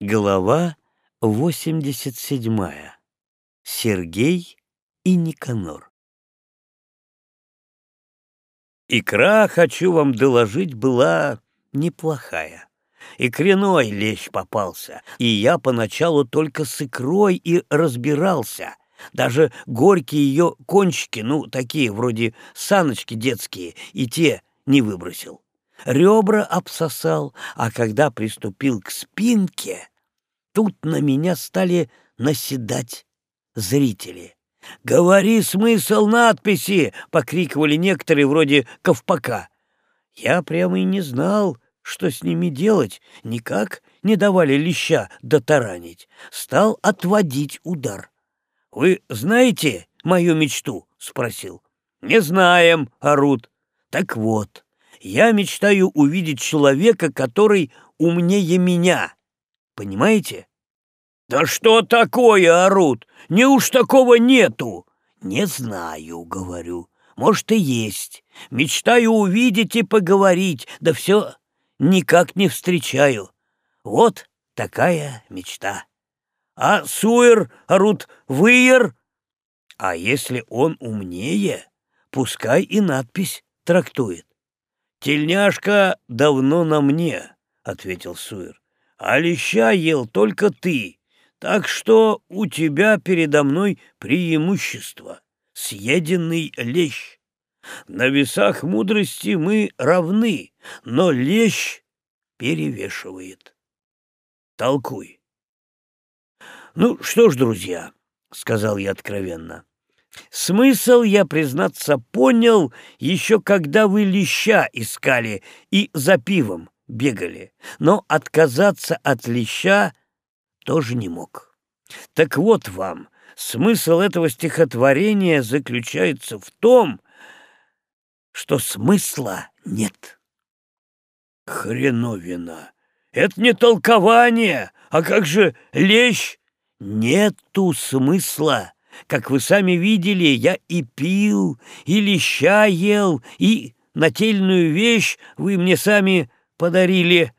Глава 87. Сергей и Никанор. Икра, хочу вам доложить, была неплохая. Икряной лещ попался, и я поначалу только с икрой и разбирался. Даже горькие ее кончики, ну, такие вроде саночки детские, и те не выбросил ребра обсосал, а когда приступил к спинке, тут на меня стали наседать зрители. «Говори смысл надписи!» — покрикивали некоторые вроде Ковпака. Я прямо и не знал, что с ними делать, никак не давали леща дотаранить. Стал отводить удар. «Вы знаете мою мечту?» — спросил. «Не знаем», — орут. «Так вот, я мечтаю увидеть человека, который умнее меня. Понимаете? Да что такое, орут? Неуж такого нету? Не знаю, говорю. Может, и есть. Мечтаю увидеть и поговорить, да все никак не встречаю. Вот такая мечта. А Суэр, орут, Выер? А если он умнее, пускай и надпись трактует. «Тельняшка давно на мне», — ответил Суир. «А леща ел только ты, так что у тебя передо мной преимущество. Съеденный лещ. На весах мудрости мы равны, но лещ перевешивает. Толкуй». «Ну что ж, друзья», — сказал я откровенно, Смысл, я, признаться, понял еще когда вы леща искали и за пивом бегали, но отказаться от леща тоже не мог. Так вот вам, смысл этого стихотворения заключается в том, что смысла нет. Хреновина! Это не толкование, а как же лещ? Нету смысла. Как вы сами видели, я и пил, и леща ел, и нательную вещь вы мне сами подарили.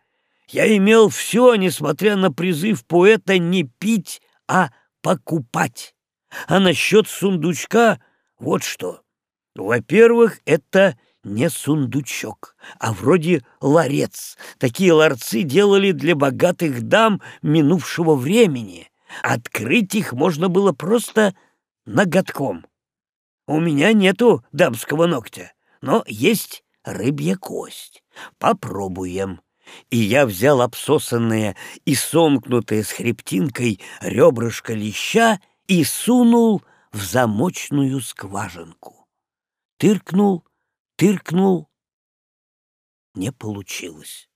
Я имел все, несмотря на призыв поэта не пить, а покупать. А насчет сундучка вот что. Во-первых, это не сундучок, а вроде ларец. Такие ларцы делали для богатых дам минувшего времени. Открыть их можно было просто ноготком. У меня нету дамского ногтя, но есть рыбья кость. Попробуем. И я взял обсосанное и сомкнутое с хребтинкой ребрышко леща и сунул в замочную скважинку. Тыркнул, тыркнул. Не получилось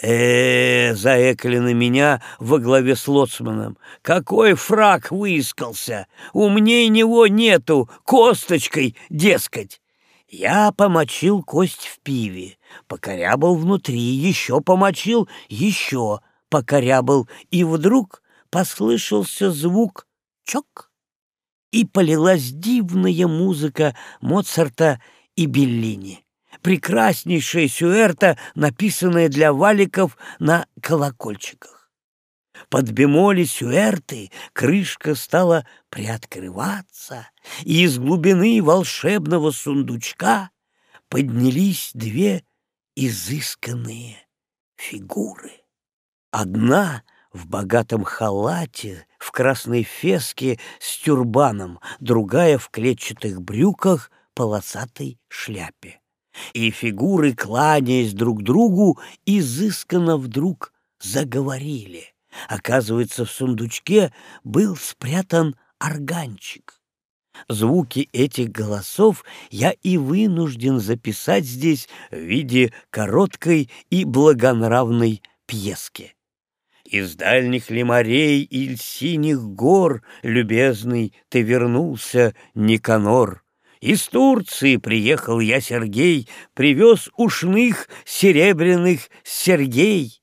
э заэкали на меня во главе с лоцманом. «Какой фраг выискался! Умней него нету, косточкой, дескать!» Я помочил кость в пиве, покорябал внутри, еще помочил, еще покорябал, и вдруг послышался звук «чок», и полилась дивная музыка Моцарта и Беллини прекраснейшая сюэрта, написанная для валиков на колокольчиках. Под бемоли сюэрты крышка стала приоткрываться, и из глубины волшебного сундучка поднялись две изысканные фигуры. Одна в богатом халате, в красной феске с тюрбаном, другая в клетчатых брюках, полосатой шляпе и фигуры, кланяясь друг другу, изысканно вдруг заговорили. Оказывается, в сундучке был спрятан органчик. Звуки этих голосов я и вынужден записать здесь в виде короткой и благонравной пьески. Из дальних ли морей или синих гор, любезный, ты вернулся, Никанор, из Турции приехал я, Сергей, привез ушных серебряных Сергей.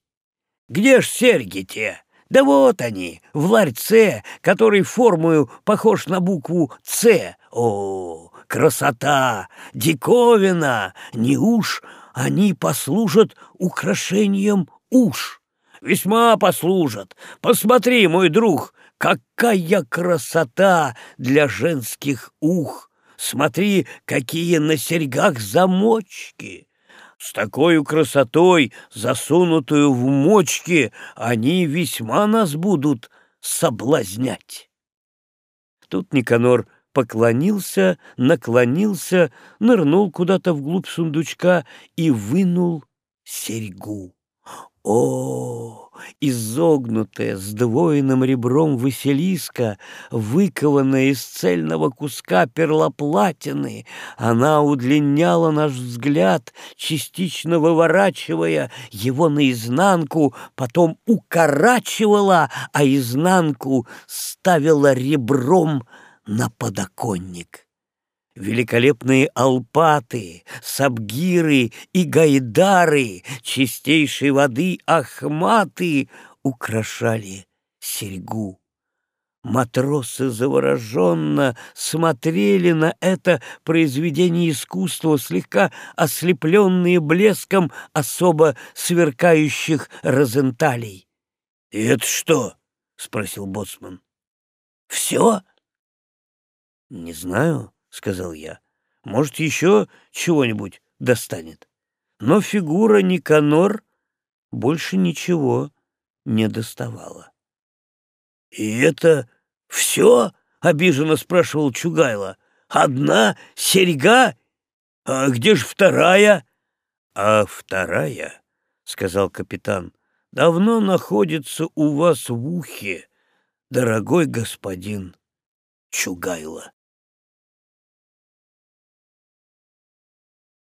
Где ж серьги те? Да вот они, в ларьце, который формою похож на букву «Ц». О, красота, диковина! Не уж они послужат украшением уж. весьма послужат. Посмотри, мой друг, какая красота для женских ух! Смотри, какие на серьгах замочки! С такой красотой, засунутую в мочки, они весьма нас будут соблазнять. Тут Никанор поклонился, наклонился, нырнул куда-то вглубь сундучка и вынул серьгу. О, изогнутая, сдвоенным ребром Василиска, выкованная из цельного куска перлоплатины, она удлиняла наш взгляд, частично выворачивая его наизнанку, потом укорачивала, а изнанку ставила ребром на подоконник. Великолепные алпаты, сабгиры и гайдары чистейшей воды ахматы украшали серьгу. Матросы завороженно смотрели на это произведение искусства, слегка ослепленные блеском особо сверкающих розенталей. — это что? — спросил боцман. — Все? — Не знаю, — сказал я. Может, еще чего-нибудь достанет. Но фигура Никанор больше ничего не доставала. — И это все? — обиженно спрашивал Чугайло. — Одна серьга? А где же вторая? — А вторая, — сказал капитан, — давно находится у вас в ухе, дорогой господин Чугайло.